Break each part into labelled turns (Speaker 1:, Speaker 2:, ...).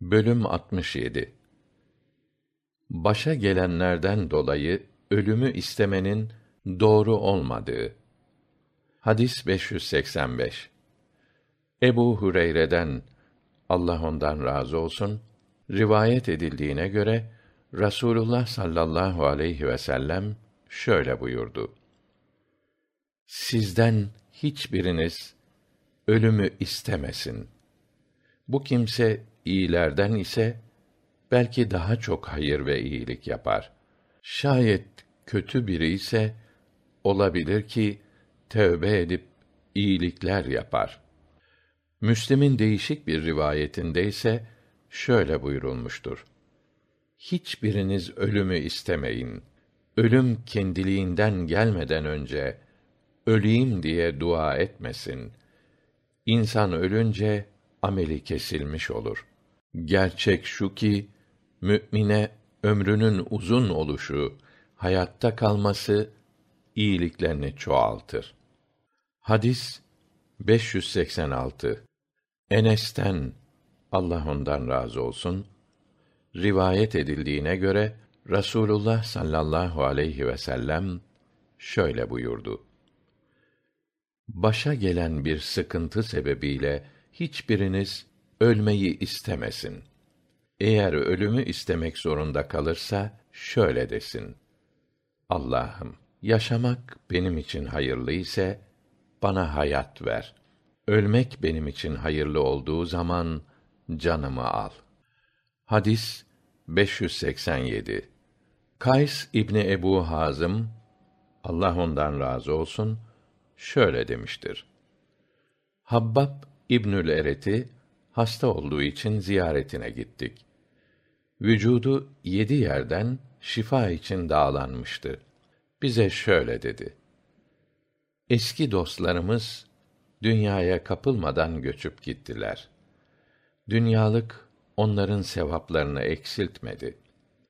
Speaker 1: Bölüm 67 Başa gelenlerden dolayı ölümü istemenin doğru olmadığı. Hadis 585. Ebu Hureyre'den Allah ondan razı olsun rivayet edildiğine göre Rasulullah sallallahu aleyhi ve sellem şöyle buyurdu. Sizden hiçbiriniz ölümü istemesin. Bu kimse iyilerden ise belki daha çok hayır ve iyilik yapar. Şayet kötü biri ise olabilir ki tövbe edip iyilikler yapar. Müslim'in değişik bir rivayetinde ise şöyle buyurulmuştur. Hiçbiriniz ölümü istemeyin. Ölüm kendiliğinden gelmeden önce öleyim diye dua etmesin. İnsan ölünce ameli kesilmiş olur. Gerçek şu ki mümine ömrünün uzun oluşu, hayatta kalması iyiliklerini çoğaltır. Hadis 586. Enes'ten Allah ondan razı olsun rivayet edildiğine göre Rasulullah sallallahu aleyhi ve sellem şöyle buyurdu. Başa gelen bir sıkıntı sebebiyle hiçbiriniz ölmeyi istemesin. Eğer ölümü istemek zorunda kalırsa şöyle desin: Allah'ım, yaşamak benim için hayırlı ise bana hayat ver. Ölmek benim için hayırlı olduğu zaman canımı al. Hadis 587. Kays İbni Ebu Hazım Allah ondan razı olsun şöyle demiştir. Habbab İbnül Eret'i hasta olduğu için ziyaretine gittik. Vücudu yedi yerden şifa için dağlanmıştı. Bize şöyle dedi. Eski dostlarımız dünyaya kapılmadan göçüp gittiler. Dünyalık onların sevaplarını eksiltmedi.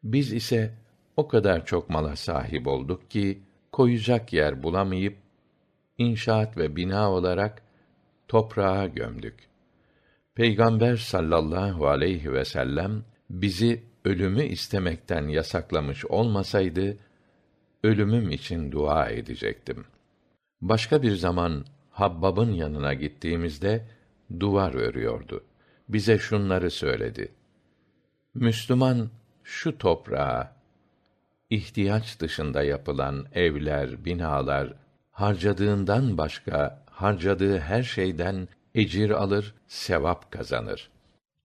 Speaker 1: Biz ise o kadar çok mala sahip olduk ki koyacak yer bulamayıp inşaat ve bina olarak toprağa gömdük. Peygamber sallallahu aleyhi ve sellem bizi ölümü istemekten yasaklamış olmasaydı ölümüm için dua edecektim. Başka bir zaman Habbab'ın yanına gittiğimizde duvar örüyordu. Bize şunları söyledi. Müslüman şu toprağa ihtiyaç dışında yapılan evler, binalar harcadığından başka harcadığı her şeyden ecir alır, sevap kazanır.